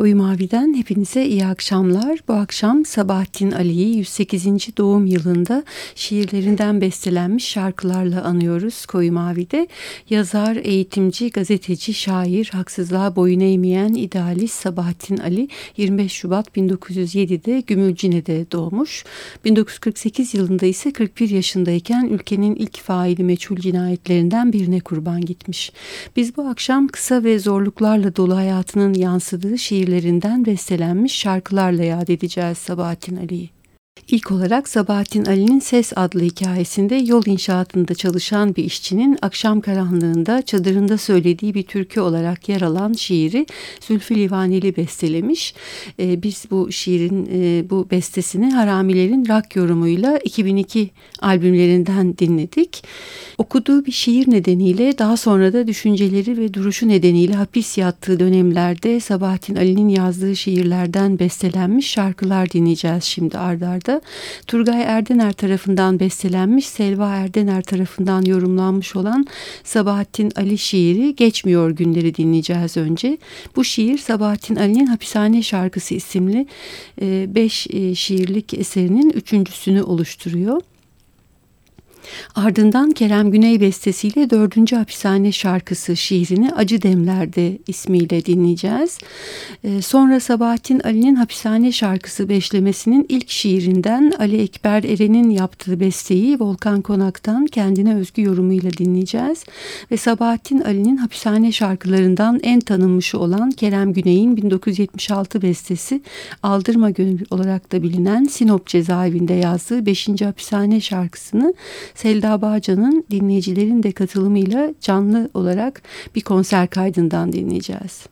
Koyu Mavi'den hepinize iyi akşamlar. Bu akşam Sabahattin Ali'yi 108. doğum yılında şiirlerinden bestelenmiş şarkılarla anıyoruz Koyu Mavi'de. Yazar, eğitimci, gazeteci, şair, haksızlığa boyun eğmeyen idealist Sabahattin Ali 25 Şubat 1907'de Gümülcine'de doğmuş. 1948 yılında ise 41 yaşındayken ülkenin ilk faili meçhul cinayetlerinden birine kurban gitmiş. Biz bu akşam kısa ve zorluklarla dolu hayatının yansıdığı şiir şiirlerinden bestelenmiş şarkılarla yad edeceğiz Sabahattin Ali'yi. İlk olarak Sabahattin Ali'nin Ses adlı hikayesinde yol inşaatında çalışan bir işçinin akşam karanlığında çadırında söylediği bir türkü olarak yer alan şiiri Zülfü Livaneli bestelemiş. Ee, biz bu şiirin e, bu bestesini Haramilerin rock yorumuyla 2002 albümlerinden dinledik. Okuduğu bir şiir nedeniyle daha sonra da düşünceleri ve duruşu nedeniyle hapis yattığı dönemlerde Sabahattin Ali'nin yazdığı şiirlerden bestelenmiş şarkılar dinleyeceğiz şimdi ardarda. Turgay Erdener tarafından bestelenmiş, Selva Erdener tarafından yorumlanmış olan Sabahattin Ali şiiri Geçmiyor Günleri dinleyeceğiz önce. Bu şiir Sabahattin Ali'nin Hapishane Şarkısı isimli e, beş e, şiirlik eserinin üçüncüsünü oluşturuyor. Ardından Kerem Güney bestesiyle dördüncü hapishane şarkısı şiirini Acı Demler'de ismiyle dinleyeceğiz. Ee, sonra Sabahattin Ali'nin hapishane şarkısı beşlemesinin ilk şiirinden Ali Ekber Eren'in yaptığı besteyi Volkan Konak'tan kendine özgü yorumuyla dinleyeceğiz. Ve Sabahattin Ali'nin hapishane şarkılarından en tanınmışı olan Kerem Güney'in 1976 bestesi Aldırma Gönül olarak da bilinen Sinop cezaevinde yazdığı 5. hapishane şarkısını Selda Bağcan'ın dinleyicilerin de katılımıyla canlı olarak bir konser kaydından dinleyeceğiz.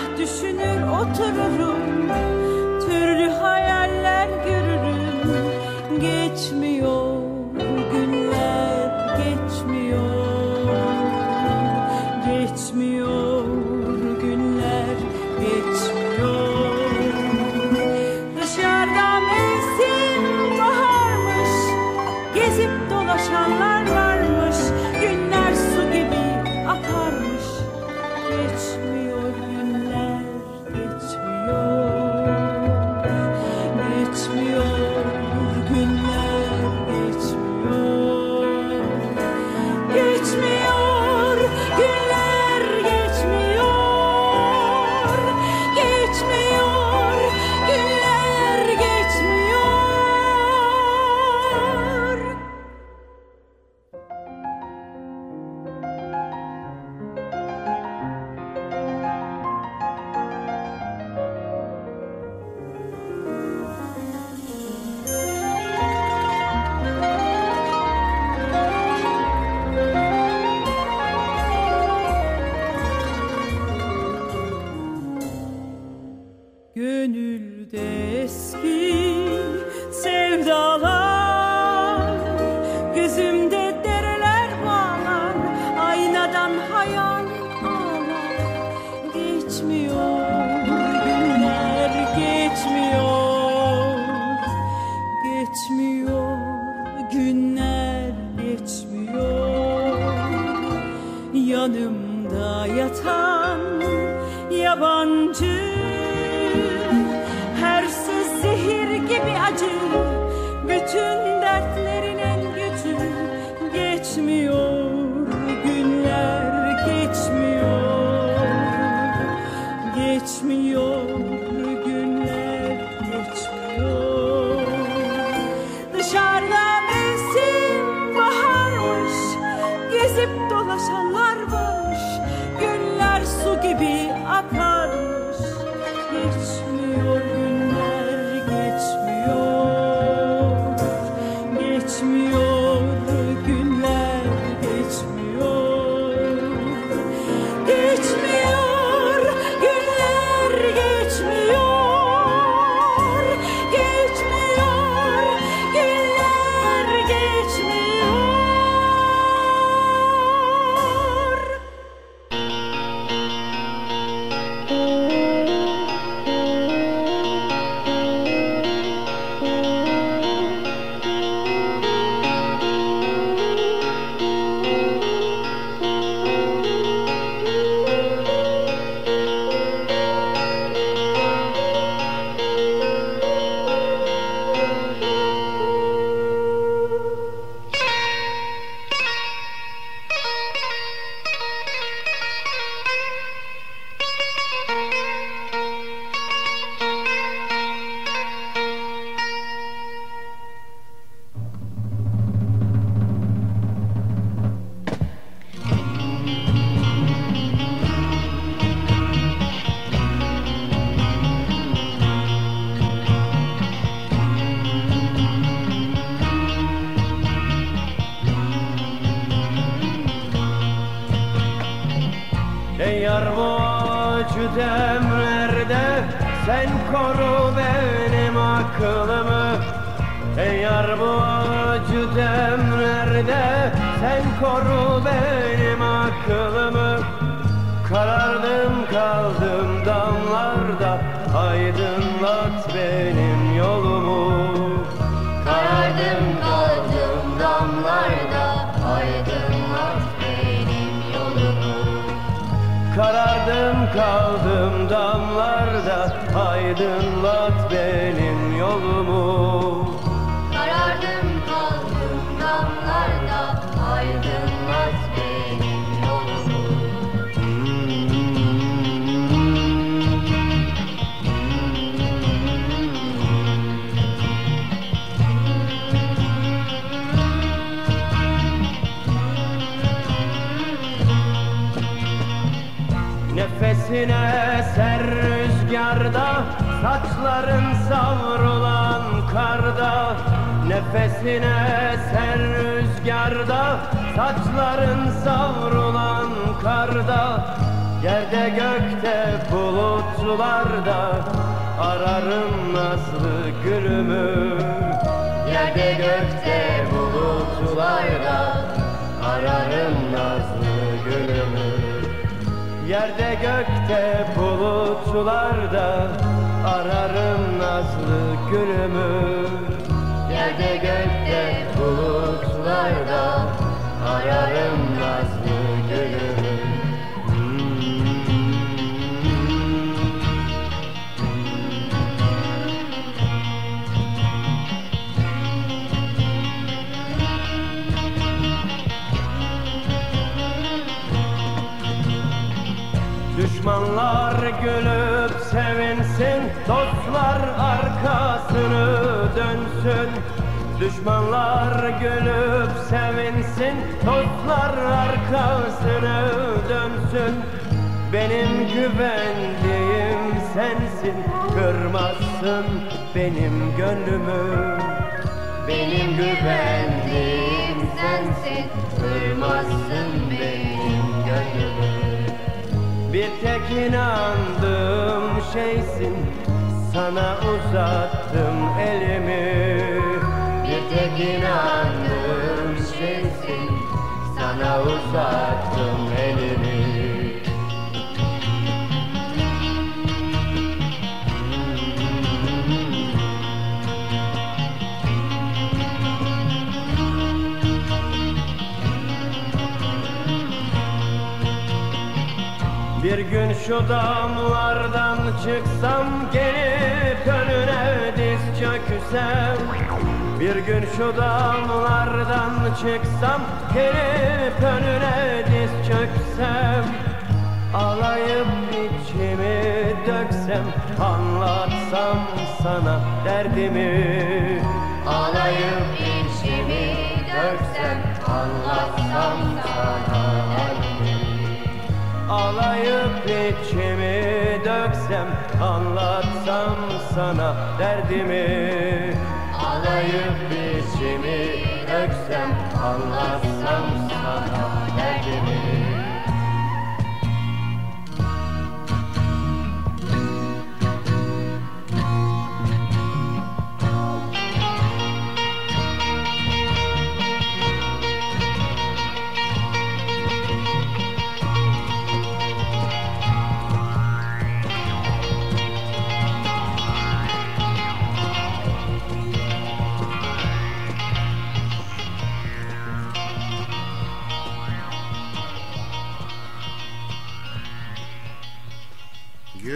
Ah düşünür otururum. Türlü hayaller görürüm. Geçmiyor. yanımda yatan yabancı. Her söz zehir gibi acı bütün Sen Aydınlat benim Saçların savrulan karda Nefesine ser rüzgarda Saçların savrulan karda Yerde gökte bulutlarda Ararım nazlı gülümü. Yerde gökte bulutlarda Ararım nazlı gülümü. Yerde gökte bulutlarda ararım nazlı gülümü. Yerde gökte bulutlarda Ararım nazlı gülümü. Düşmanlar sevinsin Dostlar arkasını dönsün Düşmanlar gülüp sevinsin. Dostlar arkasını dönsün Benim güvendiğim sensin. Kırmazsın benim gönlümü Benim güvendiğim sensin. Kırmazsın benim gönlümü. Bir tek inandığım şeysin Sana uzattım elimi. Bir tek inandığım şeysin Sana uzattım elimi. Bir gün şu damlardan çıksam Gelip gün şu damlardan çıksam Gelip önüne diz çöksem Ağlayıp içimi döksem Anlatsam sana derdimi. Ağlayıp içimi döksem Anlatsam sana derdimi. Ağlayıp içimi döksem Anlatsam sana derdimi. Ağlayıp içimi döksem Anlatsam sana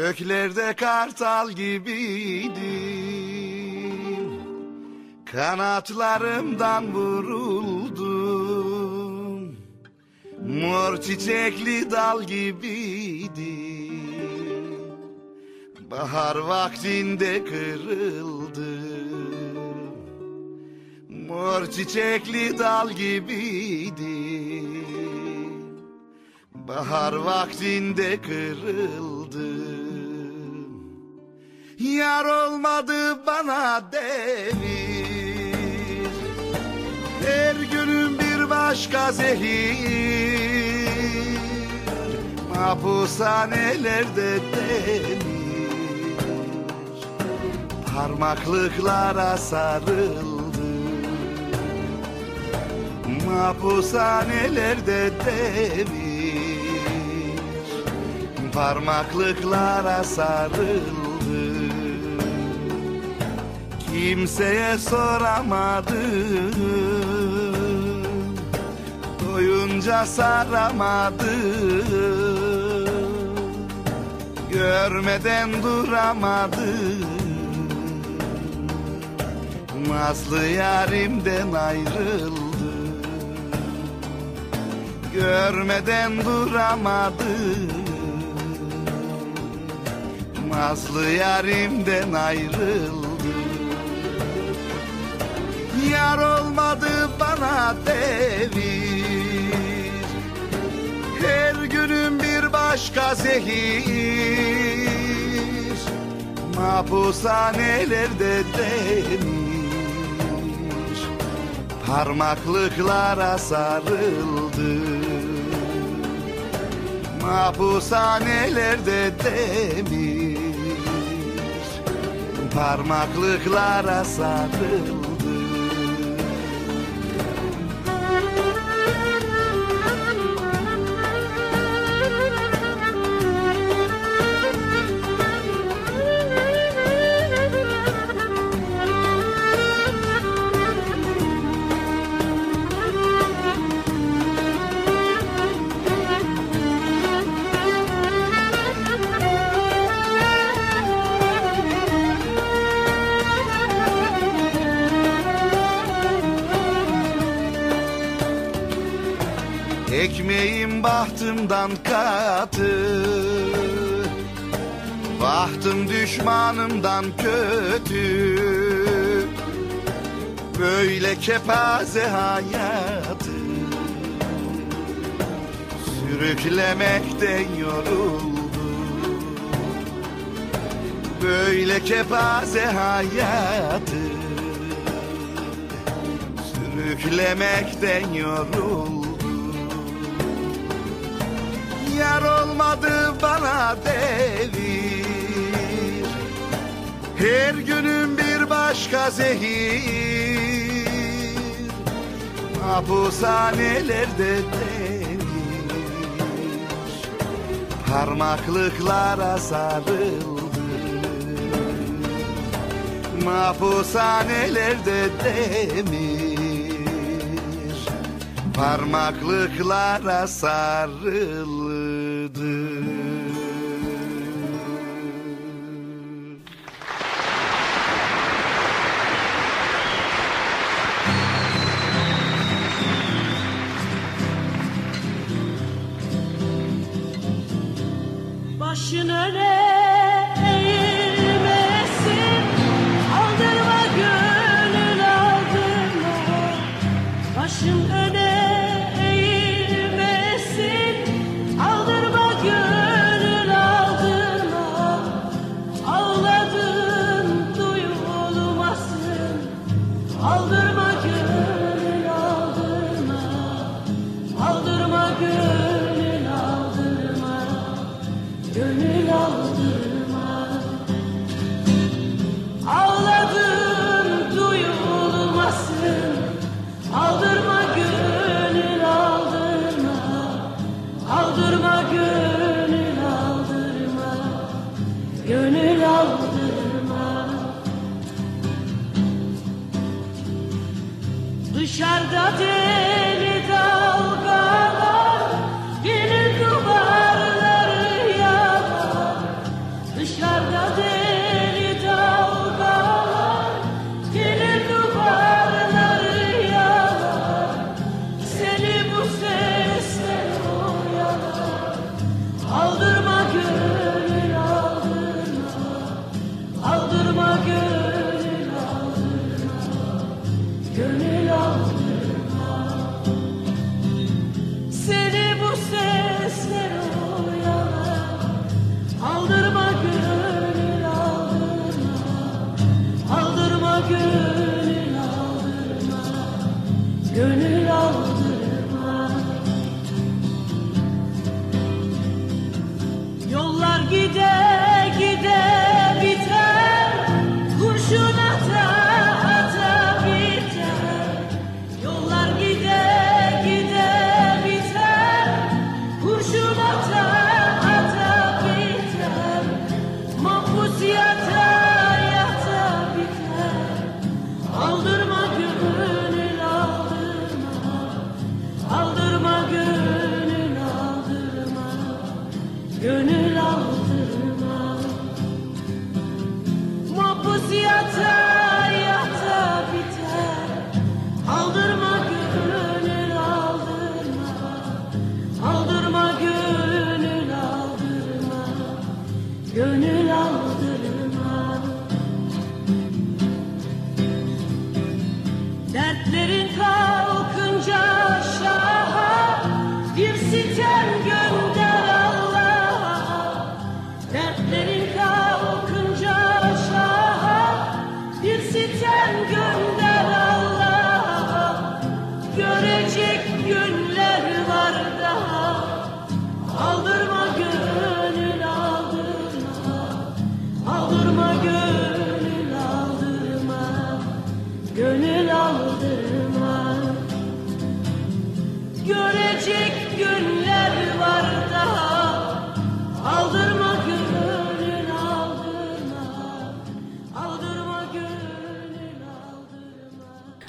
Göklerde kartal gibiydim. Kanatlarımdan vuruldum. Mor çiçekli dal gibiydim. Bahar vaktinde kırıldım. Mor çiçekli dal gibiydim. Bahar vaktinde kırıldım Yar olmadı bana devir Her günüm bir başka zehir. Mahpushanelerde demir. Parmaklıklara sarıldı. Mahpushanelerde demir. Parmaklıklara sarıldı Kimseye soramadım. Doyunca saramadım. Görmeden duramadım. Nazlı yarimden ayrıldı Görmeden duramadım. Nazlı yarimden ayrıldı Yar olmadı bana devir. Her günüm bir başka zehir. Mahpushanelerde demir. Parmaklıklara sarıldı. Mahpushanelerde demir. Parmaklıklara sarıldı bahtımdan katı. Bahtım düşmanımdan kötü. Böyle kepaze hayatı Sürüklemekten yoruldu Böyle kepaze hayatı Sürüklemekten yoruldu Yar olmadı bana devir Her günüm bir başka zehir. Mahpushanelerde demir Parmaklıklara sarıldı. Mahpushanelerde demir Parmaklıklara sarıldı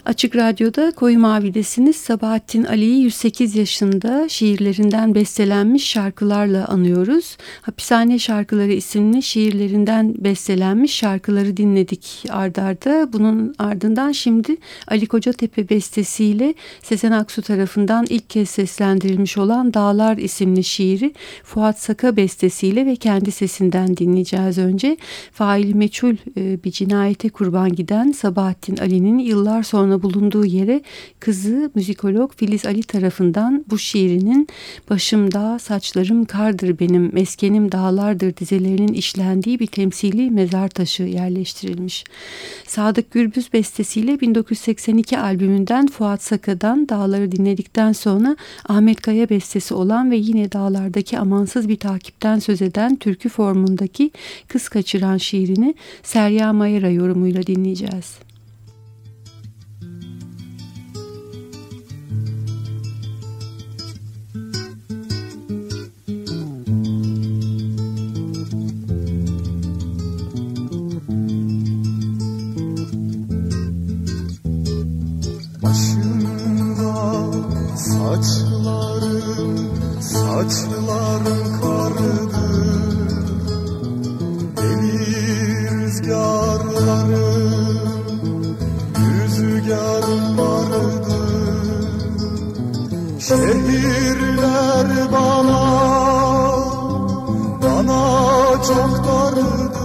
Açık Radyo'da Koyu Mavi'desiniz. Sabahattin Ali'yi 108 yaşında şiirlerinden bestelenmiş şarkılarla anıyoruz. Hapishane Şarkıları isimli şiirlerinden bestelenmiş şarkıları dinledik ardarda. Bunun ardından şimdi Ali Kocatepe bestesiyle Sezen Aksu tarafından ilk kez seslendirilmiş olan Dağlar isimli şiiri Fuat Saka bestesiyle ve kendi sesinden dinleyeceğiz önce. Faili meçhul e, bir cinayete kurban giden Sabahattin Ali'nin yıllar sonra bulunduğu yere kızı müzikolog Filiz Ali tarafından bu şiirinin başım dağ saçlarım kardır benim meskenim dağlardır dizelerinin işlendiği bir temsili mezar taşı yerleştirilmiş. Sadık Gürbüz bestesiyle 1982 albümünden Fuat Saka'dan Dağları dinledikten sonra Ahmet Kaya bestesi olan ve yine dağlardaki amansız bir takipten söz eden türkü formundaki Kız Kaçıran şiirini Serya Mayera yorumuyla dinleyeceğiz. Saçlarım, saçlarım kardır Deli rüzgarlarım, rüzgarım vardır Şehirler bana, bana çok dardır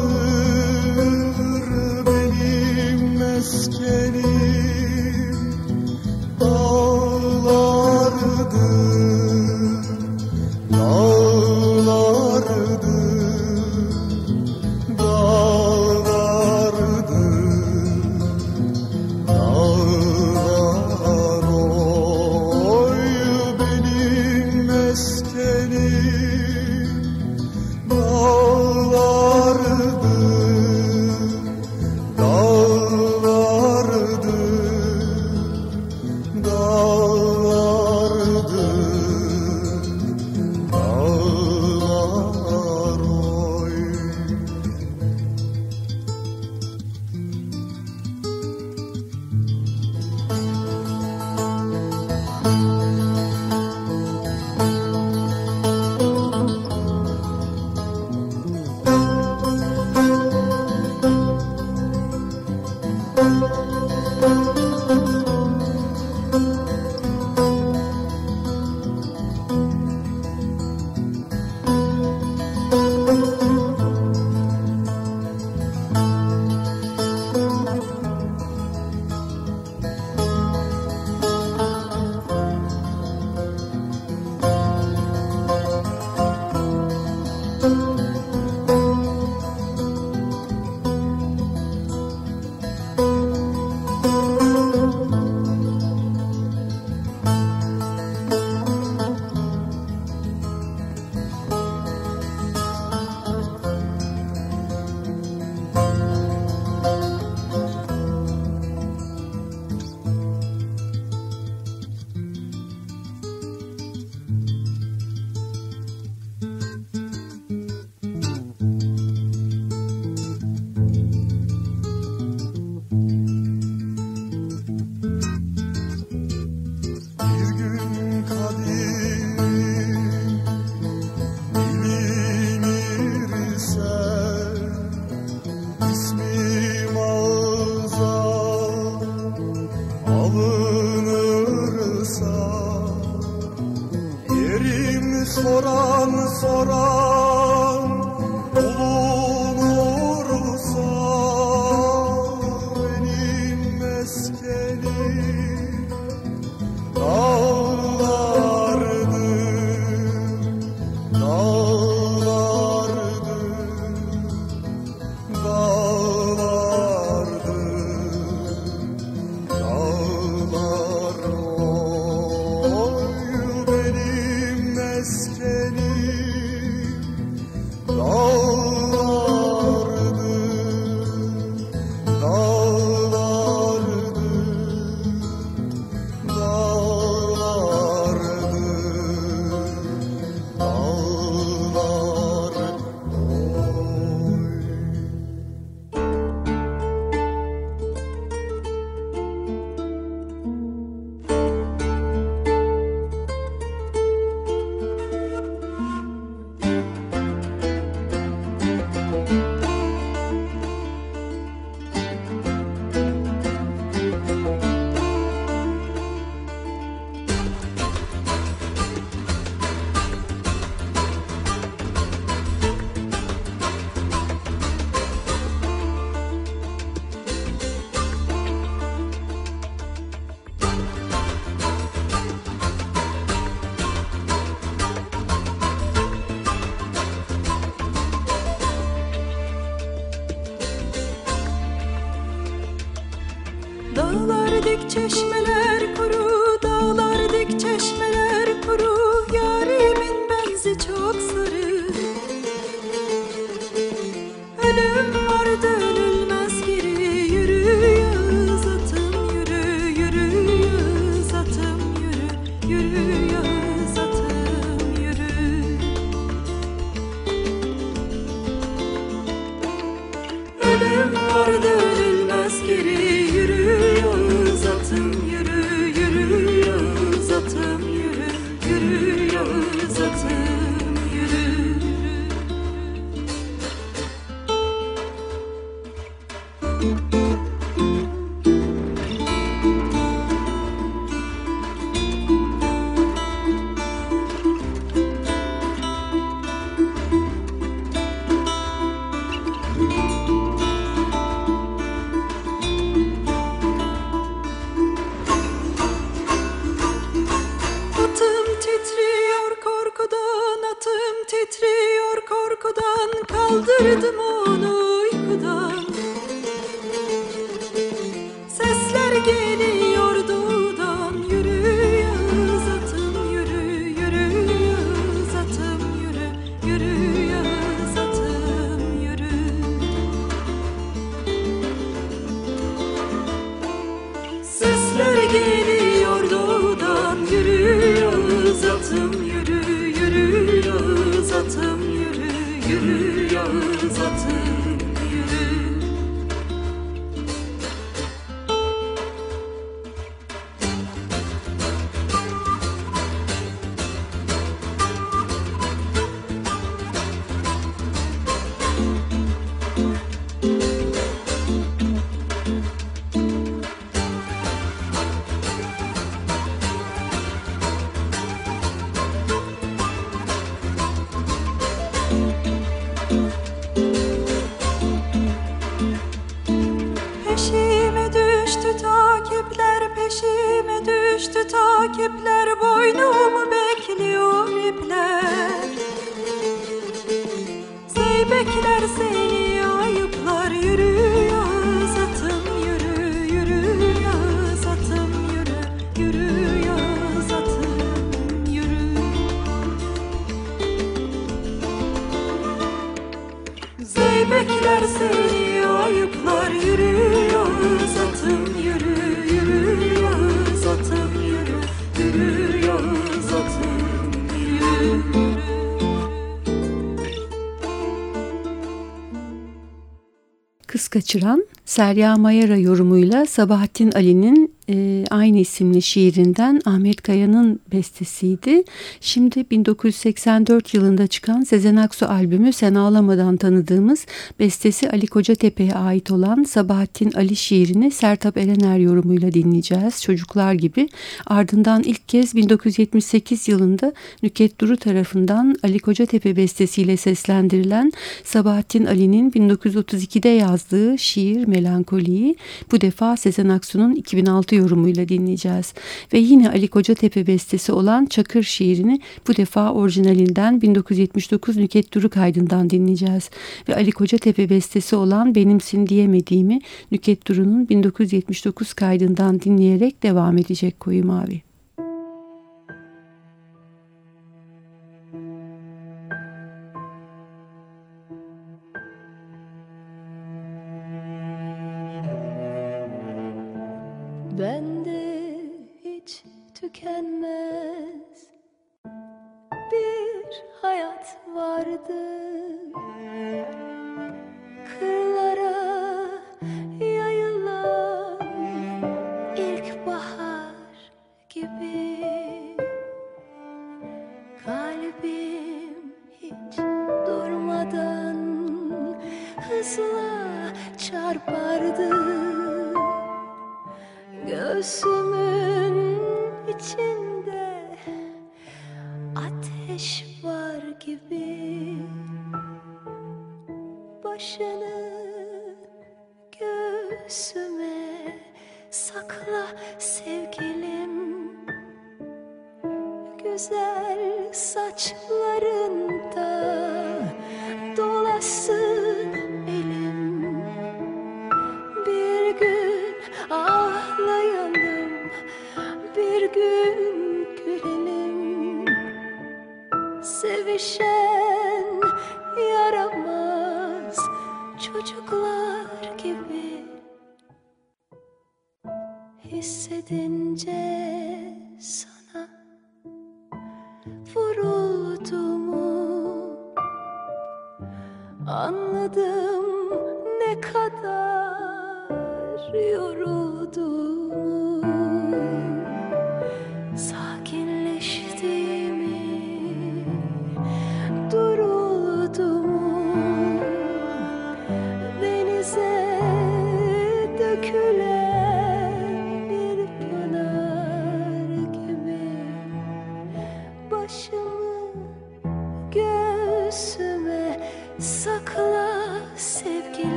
Kaçıran Serya Mayara yorumuyla Sabahattin Ali'nin e, aynı isimli şiirinden Ahmet Kaya'nın bestesiydi. Şimdi 1984 yılında çıkan Sezen Aksu albümü Sen Ağlamadan tanıdığımız bestesi Ali Kocatepe'ye ait olan Sabahattin Ali şiirini Sertab Erener yorumuyla dinleyeceğiz. Çocuklar gibi ardından ilk kez 1978 yılında Nüket Duru tarafından Ali Kocatepe bestesiyle seslendirilen Sabahattin Ali'nin 1932'de yazdığı şiir Melankoli'yi bu defa Sezen Aksu'nun 2006 yorumuyla dinleyeceğiz. Ve yine Ali Kocatepe bestesi olan Çakır şiirini bu defa orijinalinden 1979 Nüket Duru kaydından dinleyeceğiz. Ve Ali Kocatepe bestesi olan Benimsin diyemediğimi Nüket Duru'nun 1979 kaydından dinleyerek devam edecek Koyu Mavi.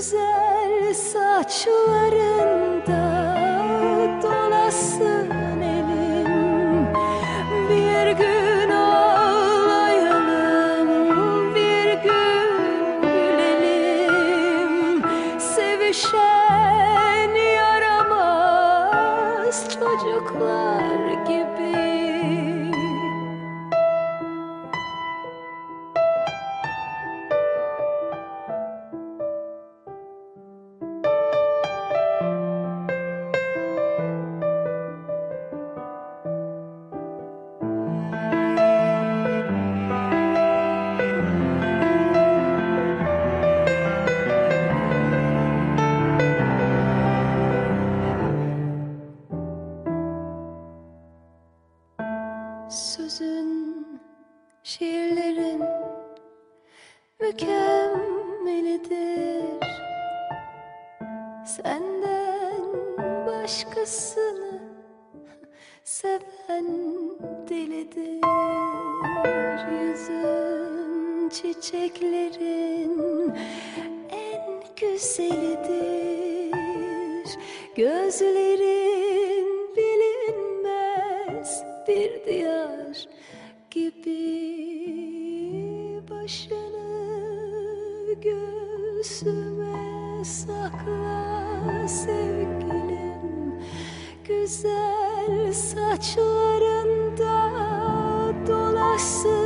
Güzel saçlarında 色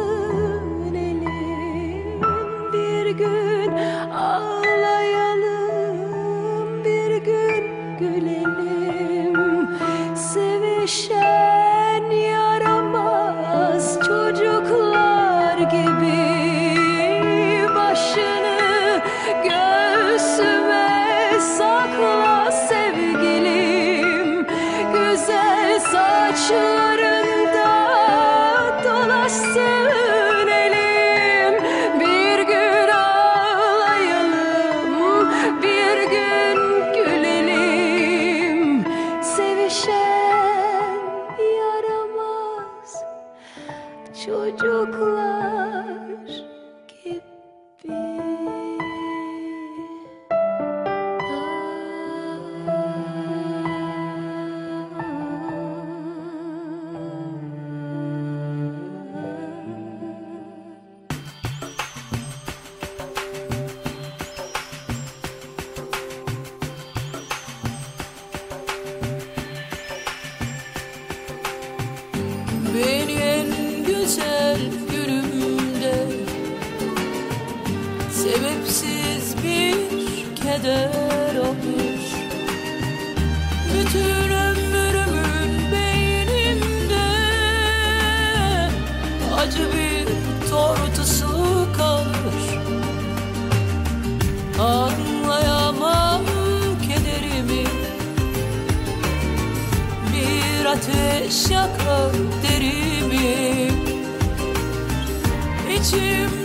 ateş yakar derimi. İçim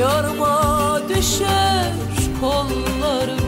Yarma düşer kolları.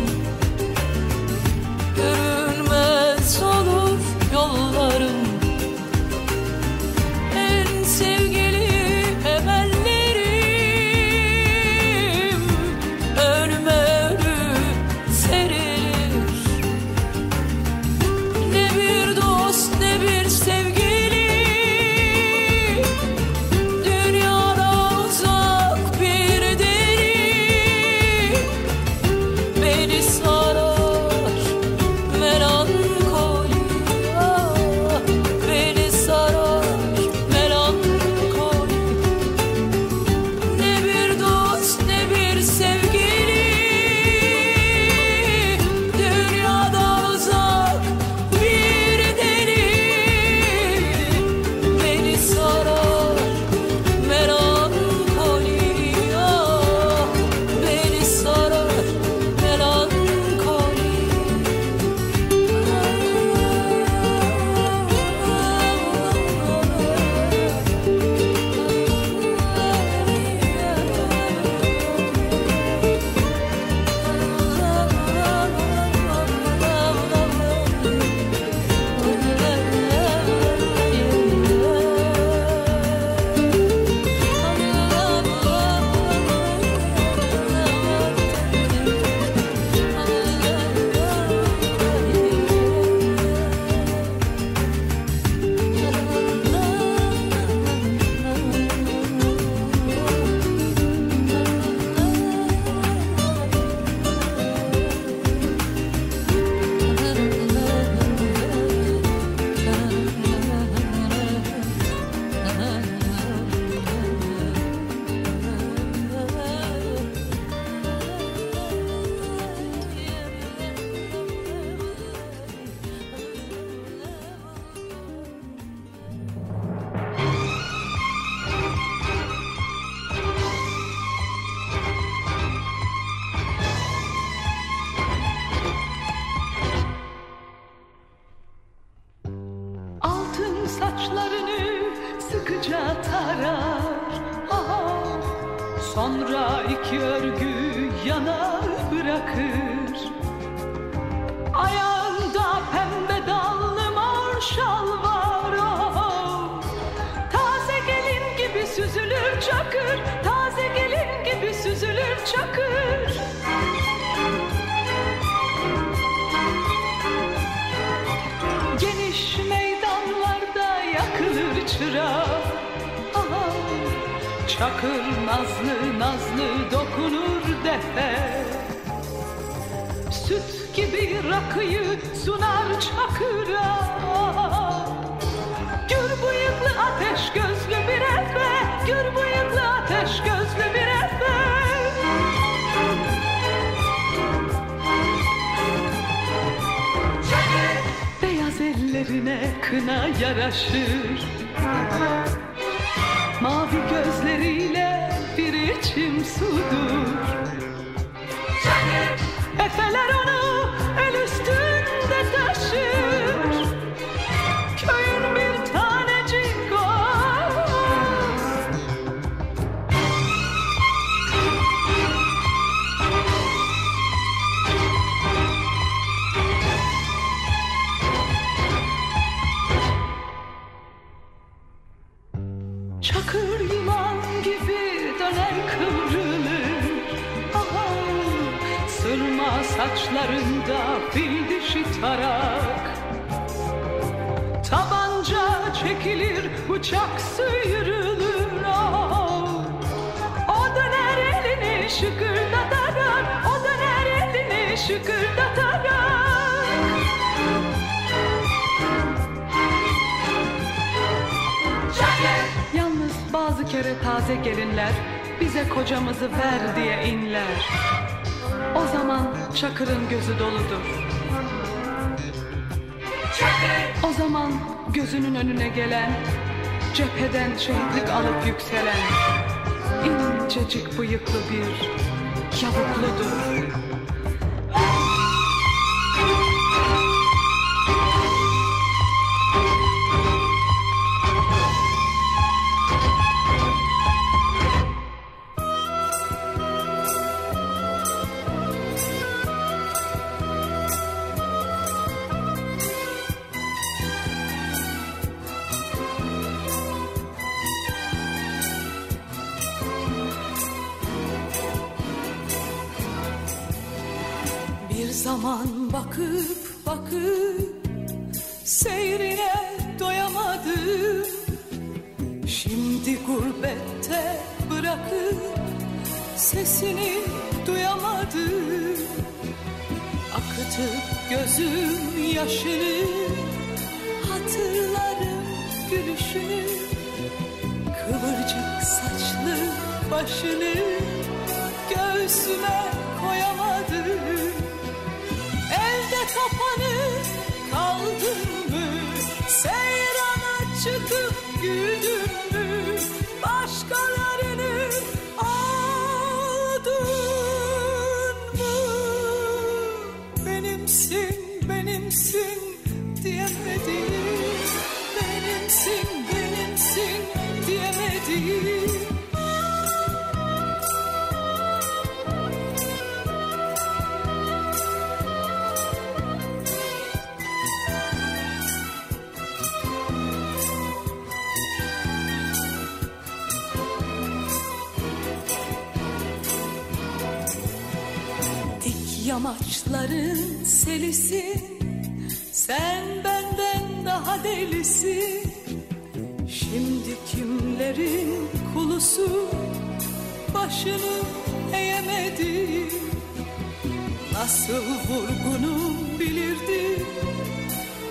Yaz ellerine kına yaraşır. Mavi gözleriyle bir içim sudur. Efeler onu tutarak Tabanca çekilir, bıçak sıyırılır ah. O döner elini şıkırdatarak O döner elini şıkırdatarak Yalnız bazı kere taze gelinler bize kocamızı ver diye inler. O zaman Çakır'ın gözü doludur. O zaman gözünün önüne gelen Cepheden şehitlik alıp yükselen İncecik bıyıklı bir Yavukludur. Zaman bakıp bakıp seyrine doyamadım. Şimdi gurbette bırakıp sesini duyamadım. Akıtıp gözüm yaşını hatırlarım gülüşünü Kıvırcık saçlı başını göğsüme koyamadım kapanır. Kulusu Başını eğemedi Nasıl vurgunum bilirdi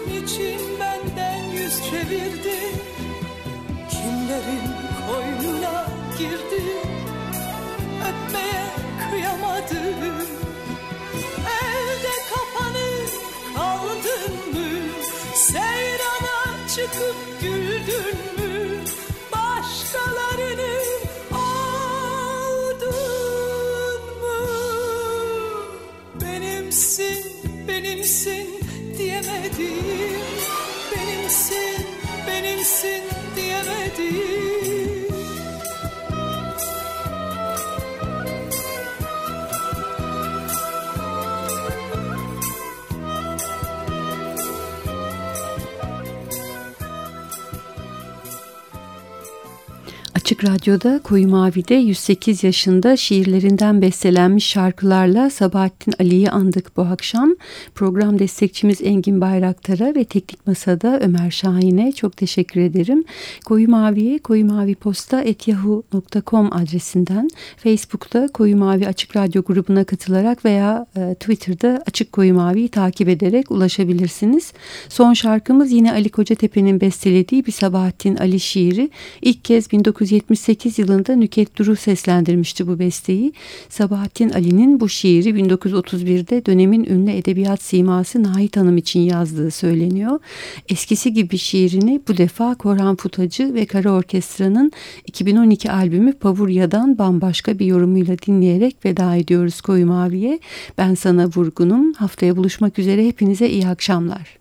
Niçin benden yüz çevirdi Kimlerin koynuna girdi Öpmeye kıyamadım Elde kapanıp kaldın mı? Seyrana çıkıp güldün mü? Benimsin Açık Radyo'da Koyu Mavi'de 108 yaşında şiirlerinden bestelenmiş şarkılarla Sabahattin Ali'yi andık bu akşam. Program destekçimiz Engin Bayraktar'a ve Teknik Masa'da Ömer Şahin'e çok teşekkür ederim. Koyu Mavi'ye koyumaviposta.yahoo.com adresinden Facebook'ta Koyu Mavi Açık Radyo grubuna katılarak veya e, Twitter'da Açık Koyu Mavi'yi takip ederek ulaşabilirsiniz. Son şarkımız yine Ali Kocatepe'nin bestelediği bir Sabahattin Ali şiiri. İlk kez 1970 1978 yılında Nüket Duru seslendirmişti bu besteyi. Sabahattin Ali'nin bu şiiri 1931'de dönemin ünlü edebiyat siması Nahit Hanım için yazdığı söyleniyor. Eskisi gibi şiirini bu defa Korhan Futacı ve Kara Orkestra'nın 2012 albümü Pavurya'dan bambaşka bir yorumuyla dinleyerek veda ediyoruz Koyu Mavi'ye. Ben sana vurgunum. Haftaya buluşmak üzere hepinize iyi akşamlar.